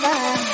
Aku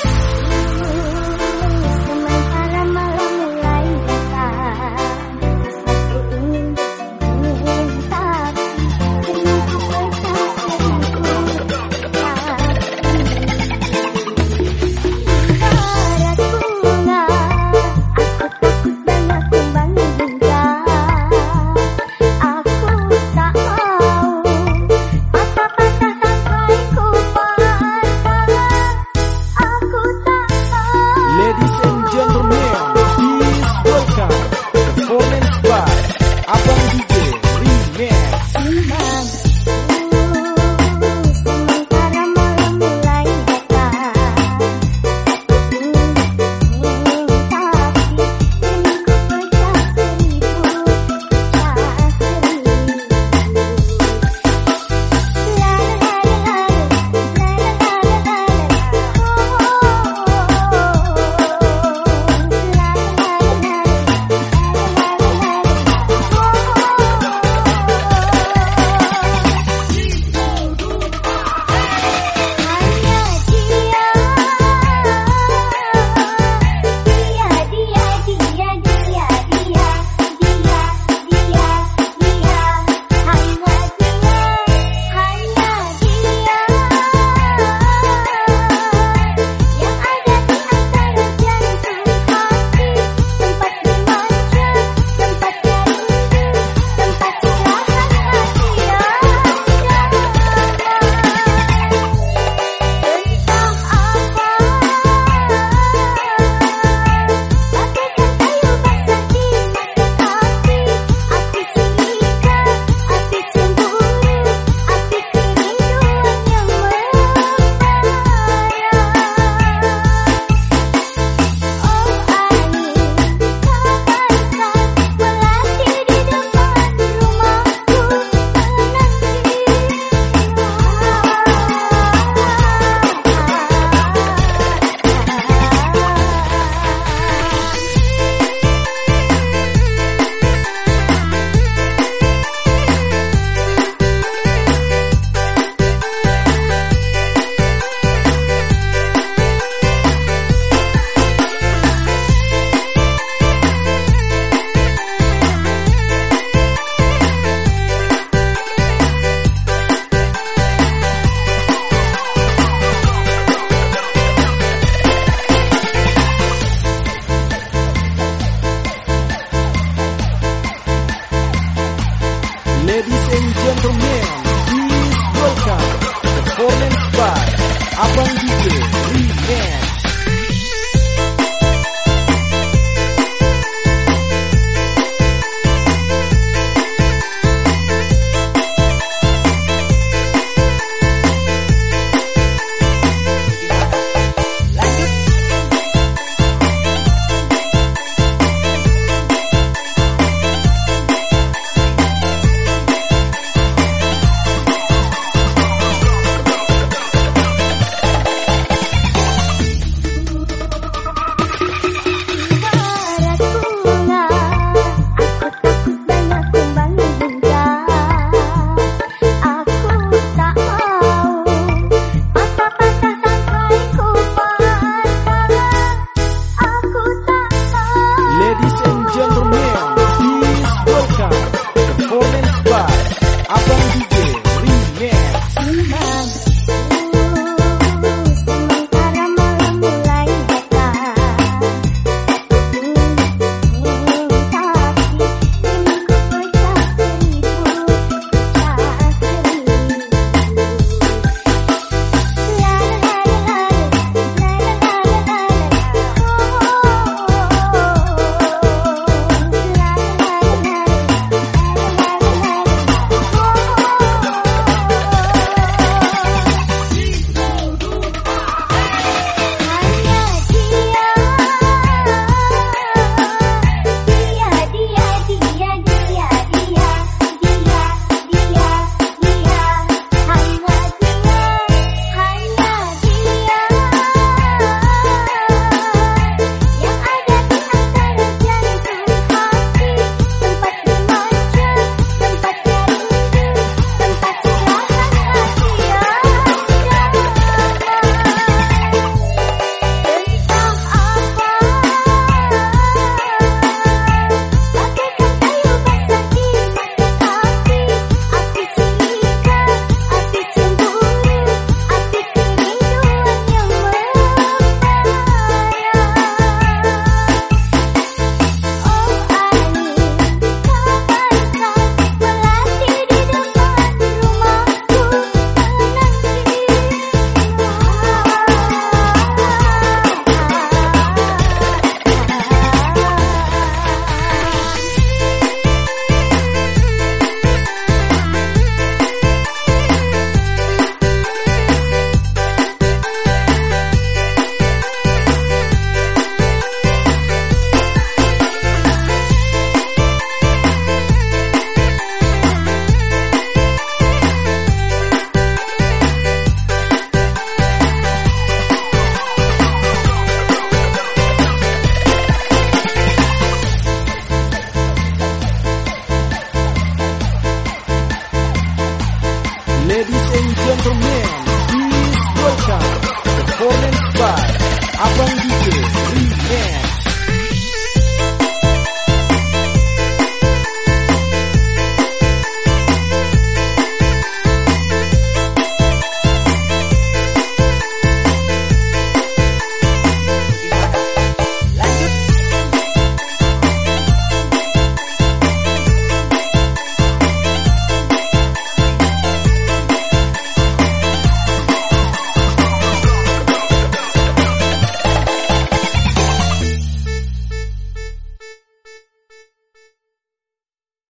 please